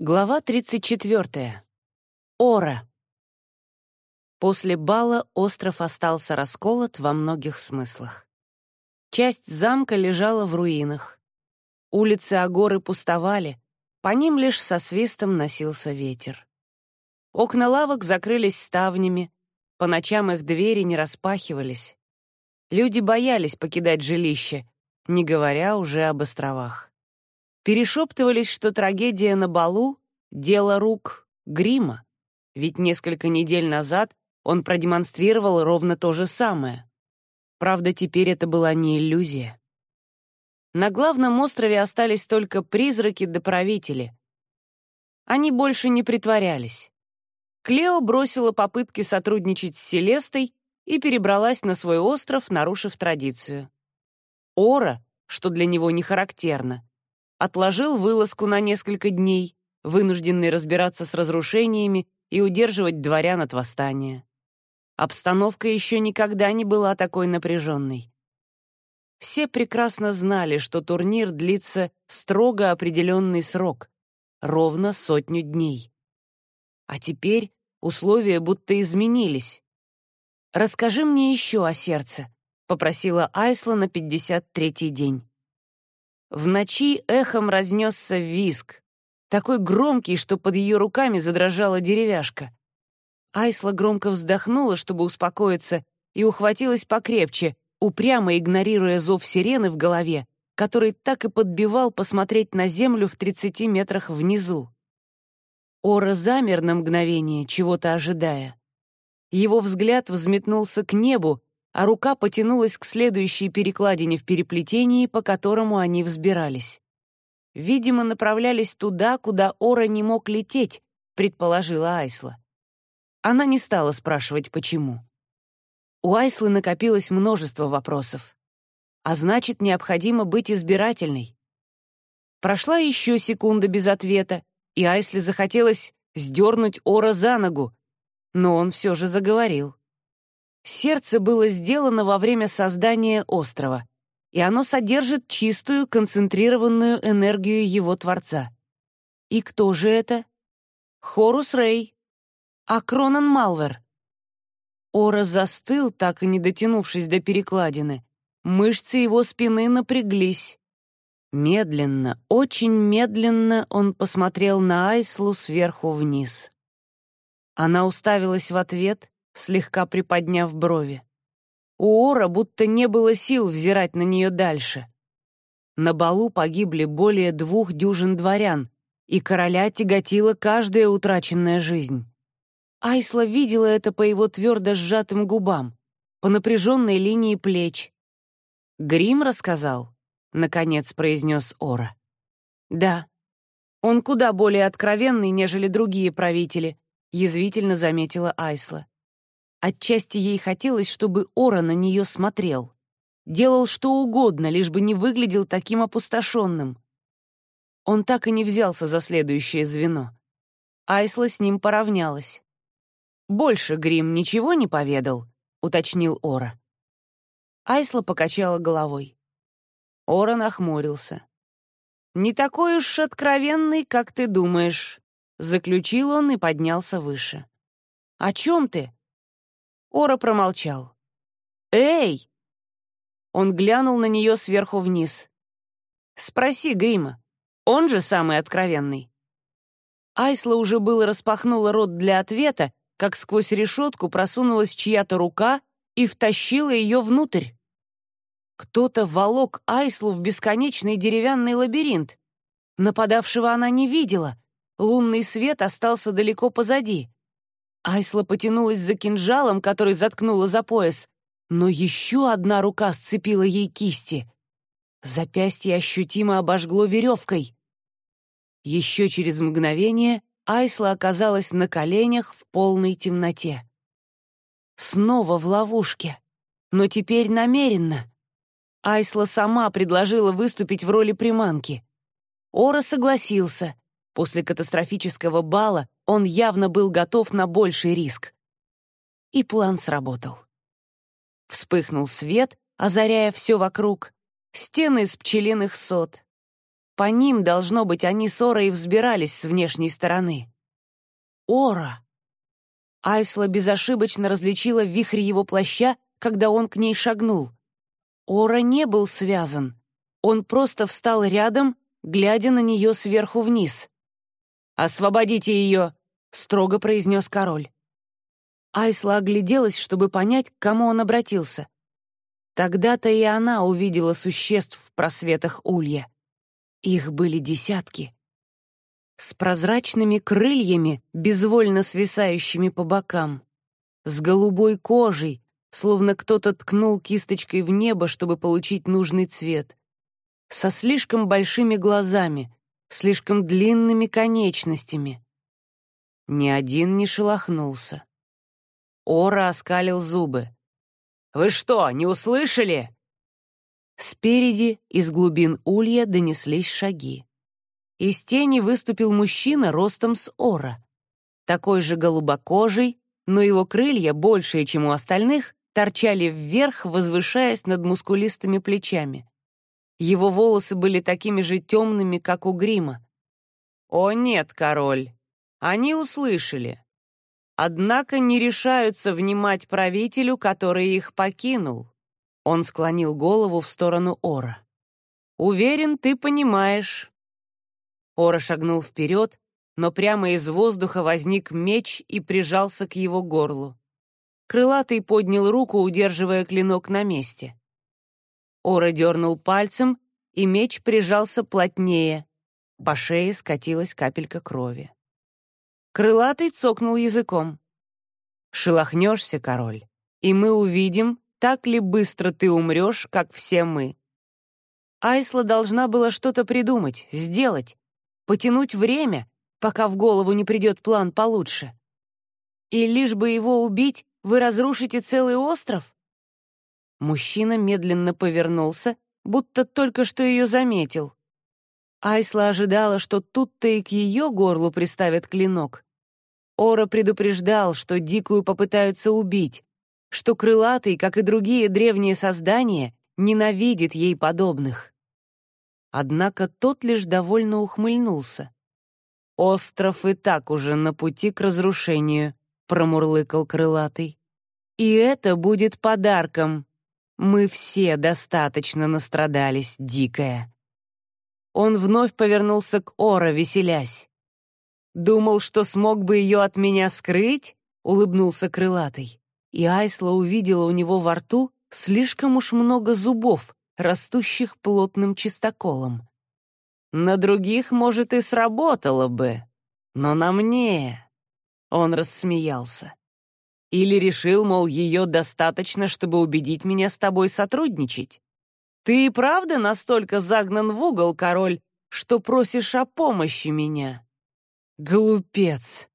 Глава 34. Ора. После бала остров остался расколот во многих смыслах. Часть замка лежала в руинах. Улицы Агоры пустовали, по ним лишь со свистом носился ветер. Окна лавок закрылись ставнями, по ночам их двери не распахивались. Люди боялись покидать жилище, не говоря уже об островах перешептывались, что трагедия на балу — дело рук грима, ведь несколько недель назад он продемонстрировал ровно то же самое. Правда, теперь это была не иллюзия. На главном острове остались только призраки да правители. Они больше не притворялись. Клео бросила попытки сотрудничать с Селестой и перебралась на свой остров, нарушив традицию. Ора, что для него не характерно, отложил вылазку на несколько дней, вынужденный разбираться с разрушениями и удерживать дворян от восстания. Обстановка еще никогда не была такой напряженной. Все прекрасно знали, что турнир длится строго определенный срок, ровно сотню дней. А теперь условия будто изменились. «Расскажи мне еще о сердце», — попросила Айсла на 53-й день. В ночи эхом разнесся виск, такой громкий, что под ее руками задрожала деревяшка. Айсла громко вздохнула, чтобы успокоиться, и ухватилась покрепче, упрямо игнорируя зов сирены в голове, который так и подбивал посмотреть на землю в тридцати метрах внизу. Ора замер на мгновение, чего-то ожидая. Его взгляд взметнулся к небу, а рука потянулась к следующей перекладине в переплетении, по которому они взбирались. Видимо, направлялись туда, куда Ора не мог лететь, предположила Айсла. Она не стала спрашивать, почему. У Айслы накопилось множество вопросов. А значит, необходимо быть избирательной. Прошла еще секунда без ответа, и Айсле захотелось сдернуть Ора за ногу, но он все же заговорил. Сердце было сделано во время создания острова, и оно содержит чистую, концентрированную энергию его Творца. И кто же это? Хорус Рей. А Кронан Малвер. Ора застыл, так и не дотянувшись до перекладины. Мышцы его спины напряглись. Медленно, очень медленно он посмотрел на Айслу сверху вниз. Она уставилась в ответ, слегка приподняв брови. У Ора будто не было сил взирать на нее дальше. На балу погибли более двух дюжин дворян, и короля тяготила каждая утраченная жизнь. Айсла видела это по его твердо сжатым губам, по напряженной линии плеч. «Грим рассказал», — наконец произнес Ора. «Да, он куда более откровенный, нежели другие правители», — язвительно заметила Айсла. Отчасти ей хотелось, чтобы Ора на нее смотрел. Делал что угодно, лишь бы не выглядел таким опустошенным. Он так и не взялся за следующее звено. Айсла с ним поравнялась. «Больше Грим ничего не поведал?» — уточнил Ора. Айсла покачала головой. Ора нахмурился. «Не такой уж откровенный, как ты думаешь», — заключил он и поднялся выше. «О чем ты?» Ора промолчал. «Эй!» Он глянул на нее сверху вниз. «Спроси Грима. Он же самый откровенный». Айсла уже было распахнула рот для ответа, как сквозь решетку просунулась чья-то рука и втащила ее внутрь. Кто-то волок Айслу в бесконечный деревянный лабиринт. Нападавшего она не видела. Лунный свет остался далеко позади. Айсла потянулась за кинжалом, который заткнула за пояс, но еще одна рука сцепила ей кисти. Запястье ощутимо обожгло веревкой. Еще через мгновение Айсла оказалась на коленях в полной темноте. Снова в ловушке, но теперь намеренно. Айсла сама предложила выступить в роли приманки. Ора согласился. После катастрофического бала он явно был готов на больший риск. И план сработал. Вспыхнул свет, озаряя все вокруг. Стены из пчелиных сот. По ним, должно быть, они с Орой взбирались с внешней стороны. Ора! Айсла безошибочно различила вихрь его плаща, когда он к ней шагнул. Ора не был связан. Он просто встал рядом, глядя на нее сверху вниз. «Освободите ее!» — строго произнес король. Айсла огляделась, чтобы понять, к кому он обратился. Тогда-то и она увидела существ в просветах улья. Их были десятки. С прозрачными крыльями, безвольно свисающими по бокам. С голубой кожей, словно кто-то ткнул кисточкой в небо, чтобы получить нужный цвет. Со слишком большими глазами, слишком длинными конечностями. Ни один не шелохнулся. Ора оскалил зубы. «Вы что, не услышали?» Спереди, из глубин улья, донеслись шаги. Из тени выступил мужчина ростом с ора. Такой же голубокожий, но его крылья, большие, чем у остальных, торчали вверх, возвышаясь над мускулистыми плечами. Его волосы были такими же темными, как у грима. «О нет, король, они услышали однако не решаются внимать правителю, который их покинул. Он склонил голову в сторону Ора. «Уверен, ты понимаешь». Ора шагнул вперед, но прямо из воздуха возник меч и прижался к его горлу. Крылатый поднял руку, удерживая клинок на месте. Ора дернул пальцем, и меч прижался плотнее. По шее скатилась капелька крови. Крылатый цокнул языком. «Шелохнешься, король, и мы увидим, так ли быстро ты умрешь, как все мы». Айсла должна была что-то придумать, сделать, потянуть время, пока в голову не придет план получше. И лишь бы его убить, вы разрушите целый остров? Мужчина медленно повернулся, будто только что ее заметил. Айсла ожидала, что тут-то и к ее горлу приставят клинок. Ора предупреждал, что дикую попытаются убить, что крылатый, как и другие древние создания, ненавидит ей подобных. Однако тот лишь довольно ухмыльнулся. «Остров и так уже на пути к разрушению», — промурлыкал крылатый. «И это будет подарком. Мы все достаточно настрадались, дикая». Он вновь повернулся к Ора, веселясь. «Думал, что смог бы ее от меня скрыть?» — улыбнулся крылатый. И Айсла увидела у него во рту слишком уж много зубов, растущих плотным чистоколом. «На других, может, и сработало бы, но на мне...» Он рассмеялся. «Или решил, мол, ее достаточно, чтобы убедить меня с тобой сотрудничать? Ты и правда настолько загнан в угол, король, что просишь о помощи меня?» Глупец.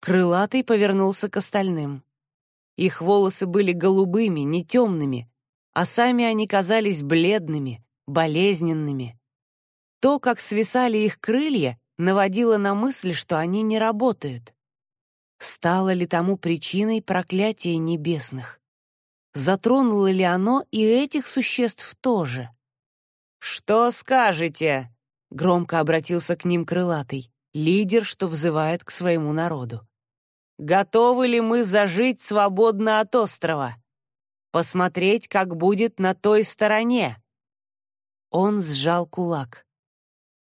Крылатый повернулся к остальным. Их волосы были голубыми, не темными, а сами они казались бледными, болезненными. То, как свисали их крылья, наводило на мысль, что они не работают. Стало ли тому причиной проклятия небесных? Затронуло ли оно и этих существ тоже? «Что скажете?» — громко обратился к ним крылатый лидер, что взывает к своему народу. Готовы ли мы зажить свободно от острова? Посмотреть, как будет на той стороне. Он сжал кулак.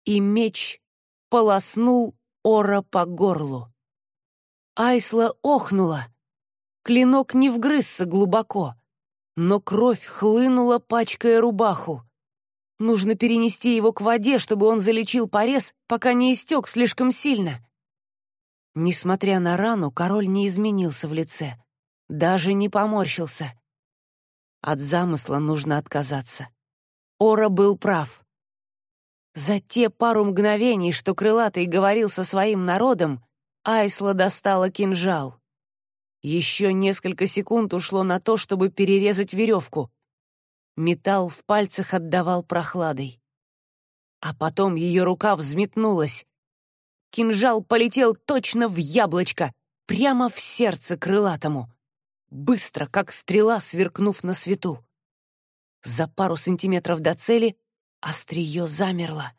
И меч полоснул Ора по горлу. Айсла охнула. Клинок не вгрызся глубоко, но кровь хлынула, пачкая рубаху. Нужно перенести его к воде, чтобы он залечил порез, пока не истек слишком сильно. Несмотря на рану, король не изменился в лице, даже не поморщился. От замысла нужно отказаться. Ора был прав. За те пару мгновений, что Крылатый говорил со своим народом, Айсла достала кинжал. Еще несколько секунд ушло на то, чтобы перерезать веревку. Металл в пальцах отдавал прохладой. А потом ее рука взметнулась. Кинжал полетел точно в яблочко, прямо в сердце крылатому. Быстро, как стрела, сверкнув на свету. За пару сантиметров до цели острие замерло,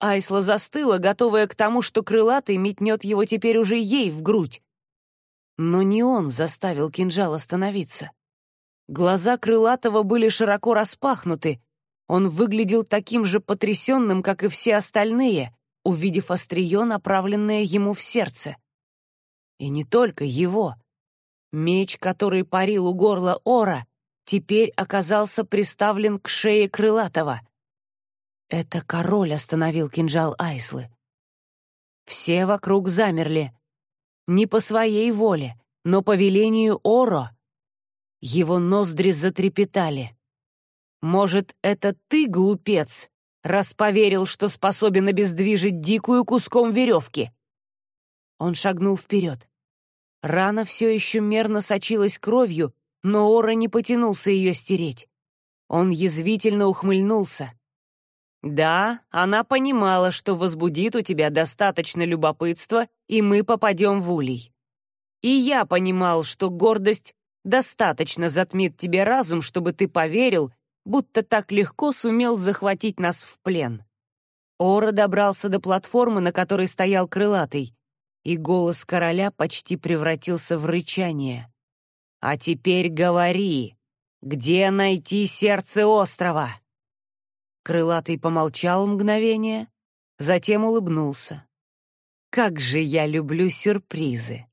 Айсла застыла, готовая к тому, что крылатый метнет его теперь уже ей в грудь. Но не он заставил кинжал остановиться. Глаза крылатого были широко распахнуты. Он выглядел таким же потрясенным, как и все остальные, увидев острие, направленное ему в сердце. И не только его. Меч, который парил у горла Ора, теперь оказался приставлен к шее крылатого. Это король остановил кинжал Айслы. Все вокруг замерли. Не по своей воле, но по велению Оро. Его ноздри затрепетали. «Может, это ты, глупец, раз поверил, что способен обездвижить дикую куском веревки?» Он шагнул вперед. Рана все еще мерно сочилась кровью, но Ора не потянулся ее стереть. Он язвительно ухмыльнулся. «Да, она понимала, что возбудит у тебя достаточно любопытства, и мы попадем в улей. И я понимал, что гордость достаточно затмит тебе разум, чтобы ты поверил, будто так легко сумел захватить нас в плен». Ора добрался до платформы, на которой стоял крылатый, и голос короля почти превратился в рычание. «А теперь говори, где найти сердце острова?» Крылатый помолчал мгновение, затем улыбнулся. «Как же я люблю сюрпризы!»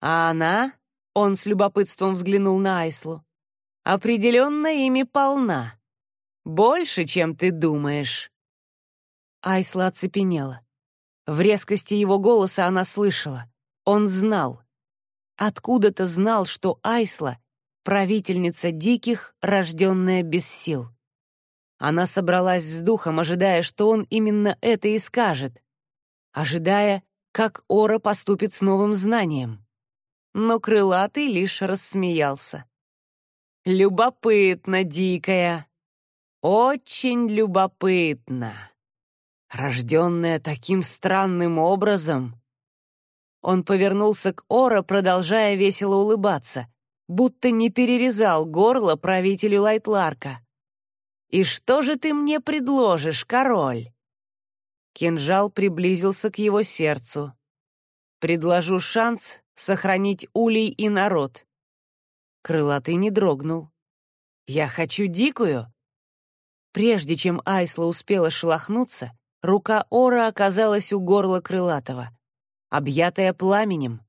«А она?» — он с любопытством взглянул на Айслу. «Определенно ими полна. Больше, чем ты думаешь». Айсла оцепенела. В резкости его голоса она слышала. Он знал откуда-то знал, что Айсла — правительница диких, рожденная без сил. Она собралась с духом, ожидая, что он именно это и скажет, ожидая, как Ора поступит с новым знанием. Но крылатый лишь рассмеялся. «Любопытно, дикая, очень любопытно. Рожденная таким странным образом, он повернулся к Ора, продолжая весело улыбаться, будто не перерезал горло правителю Лайтларка. «И что же ты мне предложишь, король?» Кинжал приблизился к его сердцу. «Предложу шанс сохранить улей и народ». Крылатый не дрогнул. «Я хочу дикую». Прежде чем Айсла успела шелохнуться, рука Ора оказалась у горла крылатого объятая пламенем.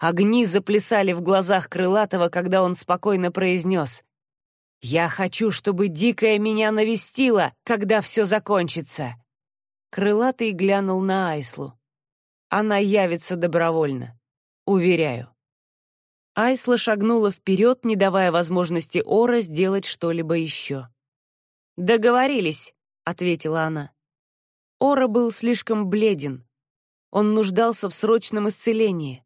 Огни заплясали в глазах Крылатого, когда он спокойно произнес «Я хочу, чтобы Дикая меня навестила, когда все закончится». Крылатый глянул на Айслу. Она явится добровольно. Уверяю. Айсла шагнула вперед, не давая возможности Ора сделать что-либо еще. «Договорились», — ответила она. Ора был слишком бледен. Он нуждался в срочном исцелении.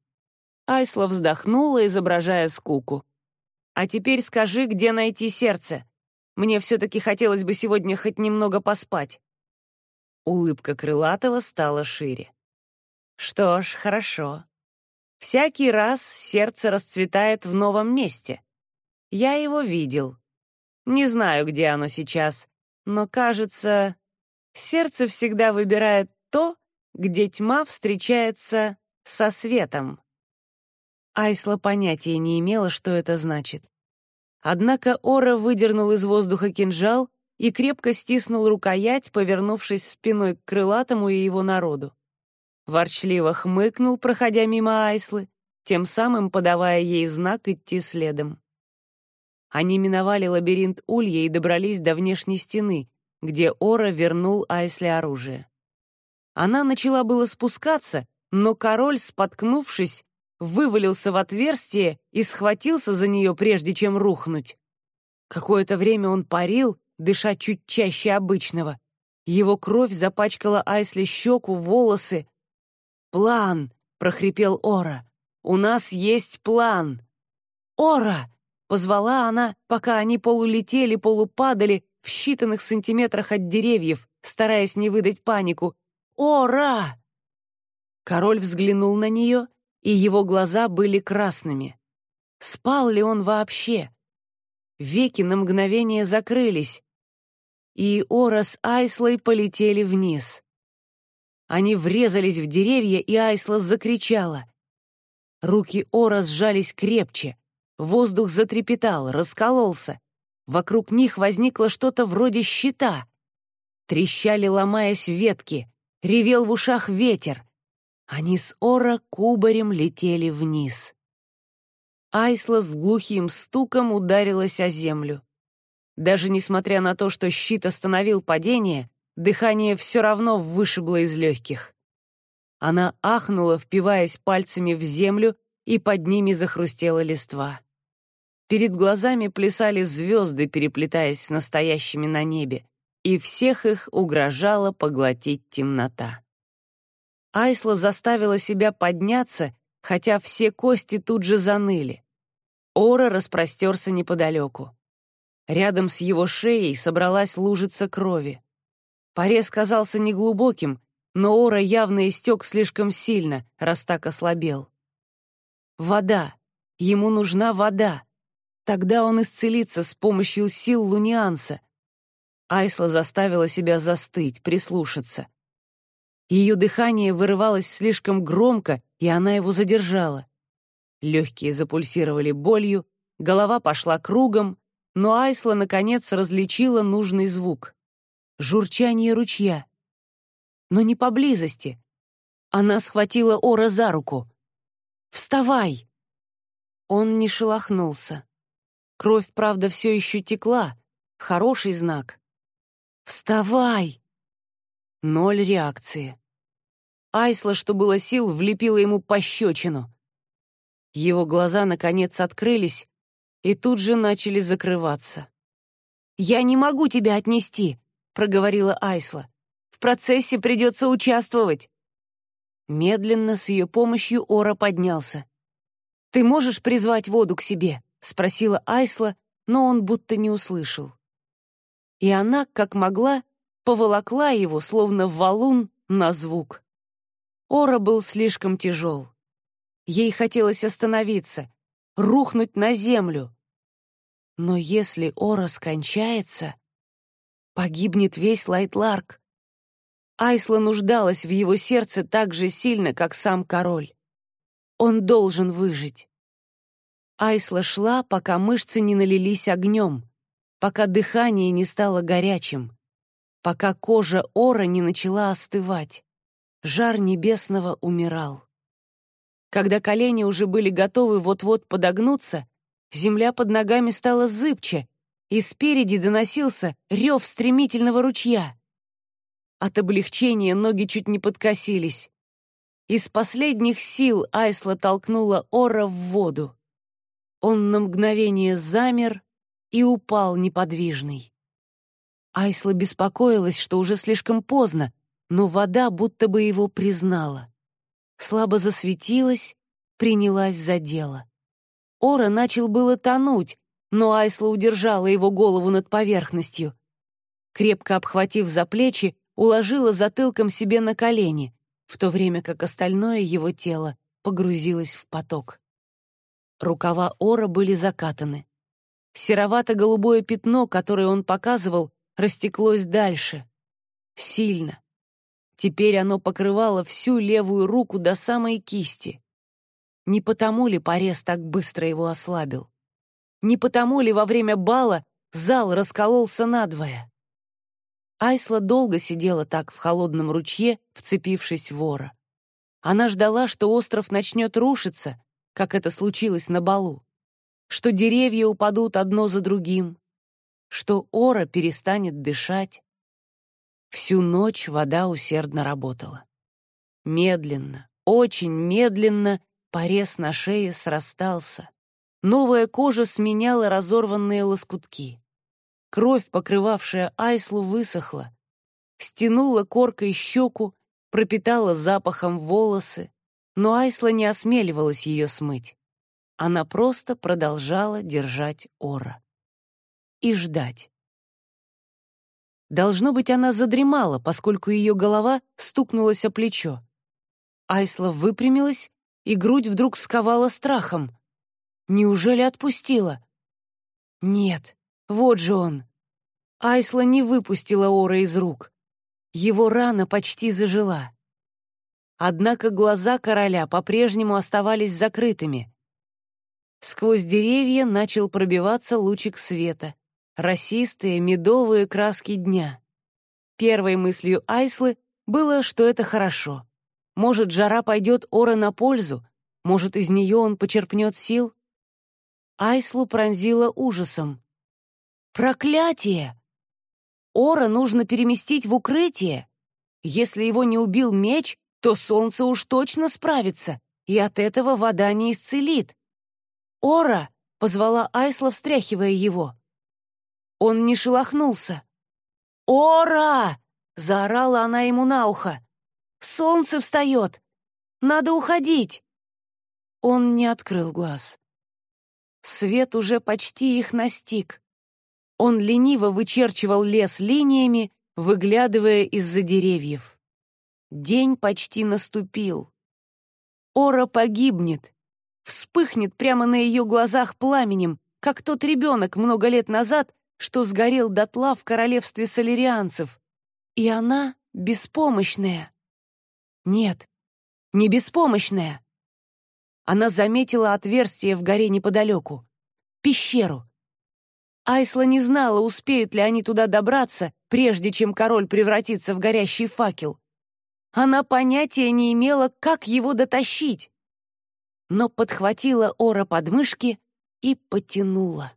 Айсла вздохнула, изображая скуку. «А теперь скажи, где найти сердце. Мне все-таки хотелось бы сегодня хоть немного поспать». Улыбка Крылатого стала шире. «Что ж, хорошо. Всякий раз сердце расцветает в новом месте. Я его видел. Не знаю, где оно сейчас, но, кажется, сердце всегда выбирает то, где тьма встречается со светом. Айсла понятия не имела, что это значит. Однако Ора выдернул из воздуха кинжал и крепко стиснул рукоять, повернувшись спиной к крылатому и его народу. Ворчливо хмыкнул, проходя мимо Айслы, тем самым подавая ей знак идти следом. Они миновали лабиринт улья и добрались до внешней стены, где Ора вернул Айсле оружие. Она начала было спускаться, но король, споткнувшись, вывалился в отверстие и схватился за нее, прежде чем рухнуть. Какое-то время он парил, дыша чуть чаще обычного. Его кровь запачкала Айсли щеку, волосы. «План!» — прохрипел Ора. «У нас есть план!» «Ора!» — позвала она, пока они полулетели, полупадали в считанных сантиметрах от деревьев, стараясь не выдать панику. «Ора!» Король взглянул на нее, и его глаза были красными. Спал ли он вообще? Веки на мгновение закрылись. и Ора с Айслой полетели вниз. Они врезались в деревья, и Айсла закричала. Руки Ора сжались крепче. Воздух затрепетал, раскололся. Вокруг них возникло что-то вроде щита. Трещали, ломаясь ветки. Ревел в ушах ветер. Они с Ора кубарем летели вниз. Айсла с глухим стуком ударилась о землю. Даже несмотря на то, что щит остановил падение, дыхание все равно вышибло из легких. Она ахнула, впиваясь пальцами в землю, и под ними захрустела листва. Перед глазами плясали звезды, переплетаясь с настоящими на небе, и всех их угрожала поглотить темнота. Айсла заставила себя подняться, хотя все кости тут же заныли. Ора распростерся неподалеку. Рядом с его шеей собралась лужица крови. Порез казался неглубоким, но Ора явно истек слишком сильно, раз так ослабел. Вода. Ему нужна вода. Тогда он исцелится с помощью сил Лунианса. Айсла заставила себя застыть, прислушаться. Ее дыхание вырывалось слишком громко, и она его задержала. Легкие запульсировали болью, голова пошла кругом, но Айсла, наконец, различила нужный звук. Журчание ручья. Но не поблизости. Она схватила Ора за руку. «Вставай!» Он не шелохнулся. Кровь, правда, все еще текла. Хороший знак. «Вставай!» Ноль реакции. Айсла, что было сил, влепила ему пощечину. Его глаза, наконец, открылись, и тут же начали закрываться. «Я не могу тебя отнести», — проговорила Айсла. «В процессе придется участвовать». Медленно, с ее помощью, Ора поднялся. «Ты можешь призвать воду к себе?» — спросила Айсла, но он будто не услышал. И она, как могла, поволокла его, словно валун, на звук. Ора был слишком тяжел. Ей хотелось остановиться, рухнуть на землю. Но если Ора скончается, погибнет весь Лайтларк. Айсла нуждалась в его сердце так же сильно, как сам король. Он должен выжить. Айсла шла, пока мышцы не налились огнем, пока дыхание не стало горячим, пока кожа Ора не начала остывать. Жар небесного умирал. Когда колени уже были готовы вот-вот подогнуться, земля под ногами стала зыбче, и спереди доносился рев стремительного ручья. От облегчения ноги чуть не подкосились. Из последних сил Айсла толкнула Ора в воду. Он на мгновение замер и упал неподвижный. Айсла беспокоилась, что уже слишком поздно, но вода будто бы его признала слабо засветилась, принялась за дело. Ора начал было тонуть, но Айсла удержала его голову над поверхностью. Крепко обхватив за плечи, уложила затылком себе на колени, в то время как остальное его тело погрузилось в поток. Рукава Ора были закатаны. Серовато-голубое пятно, которое он показывал, растеклось дальше. Сильно, Теперь оно покрывало всю левую руку до самой кисти. Не потому ли порез так быстро его ослабил? Не потому ли во время бала зал раскололся надвое? Айсла долго сидела так в холодном ручье, вцепившись в вора. Она ждала, что остров начнет рушиться, как это случилось на балу, что деревья упадут одно за другим, что Ора перестанет дышать, Всю ночь вода усердно работала. Медленно, очень медленно порез на шее срастался. Новая кожа сменяла разорванные лоскутки. Кровь, покрывавшая Айслу, высохла. Стянула коркой щеку, пропитала запахом волосы, но Айсла не осмеливалась ее смыть. Она просто продолжала держать Ора. И ждать. Должно быть, она задремала, поскольку ее голова стукнулась о плечо. Айсла выпрямилась, и грудь вдруг сковала страхом. Неужели отпустила? Нет, вот же он. Айсла не выпустила Ора из рук. Его рана почти зажила. Однако глаза короля по-прежнему оставались закрытыми. Сквозь деревья начал пробиваться лучик света. Росистые медовые краски дня. Первой мыслью Айслы было, что это хорошо. Может, жара пойдет Ора на пользу, может, из нее он почерпнет сил? Айслу пронзила ужасом. «Проклятие! Ора нужно переместить в укрытие. Если его не убил меч, то солнце уж точно справится, и от этого вода не исцелит. «Ора!» — позвала Айсла, встряхивая его. Он не шелохнулся. «Ора!» — заорала она ему на ухо. «Солнце встает! Надо уходить!» Он не открыл глаз. Свет уже почти их настиг. Он лениво вычерчивал лес линиями, выглядывая из-за деревьев. День почти наступил. Ора погибнет, вспыхнет прямо на ее глазах пламенем, как тот ребенок много лет назад, что сгорел дотла в королевстве солерианцев. И она беспомощная. Нет, не беспомощная. Она заметила отверстие в горе неподалеку. Пещеру. Айсла не знала, успеют ли они туда добраться, прежде чем король превратится в горящий факел. Она понятия не имела, как его дотащить. Но подхватила Ора подмышки и потянула.